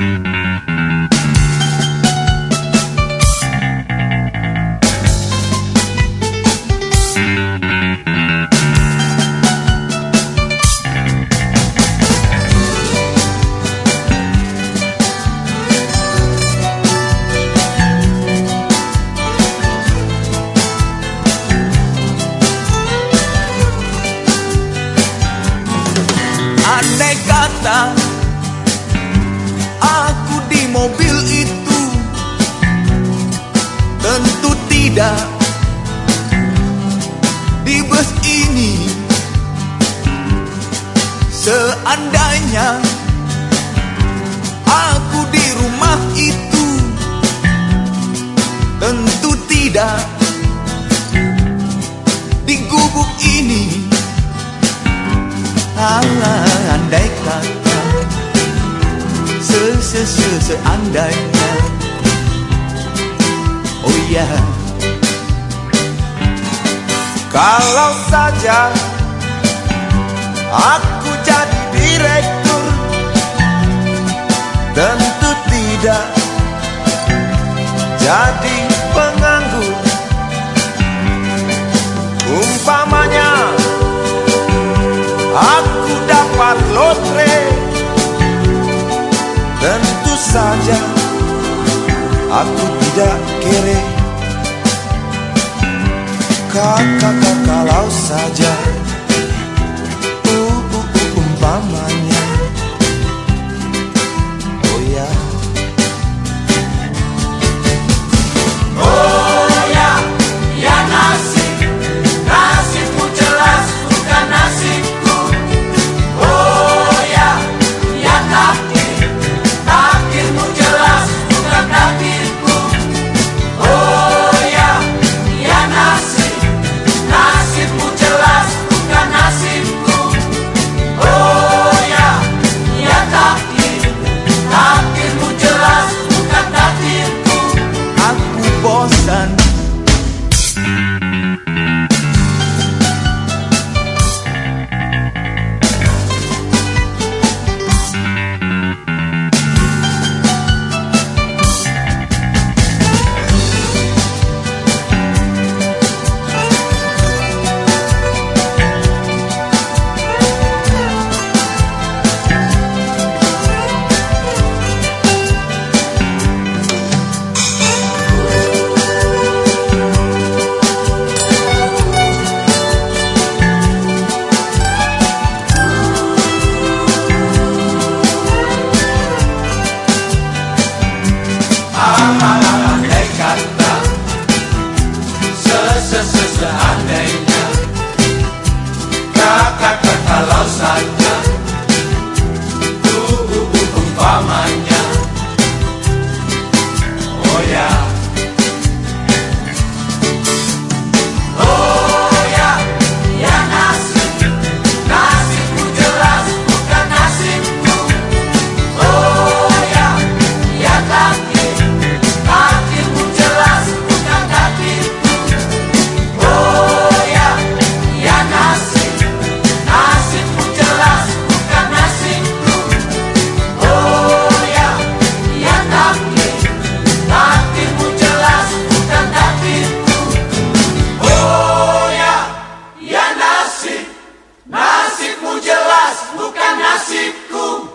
Andai tidak Di bus ini. Seandainya Aku di rumah itu Tentu tidak Di gubuk ini. Andai kata se se se seandainya oh yeah. Kalau saja aku jadi direktur tentu tidak jadi penganggur. Umpamanya Aku dapat lotre Tentu saja Aku tidak kere. Kakak saja side. بيكم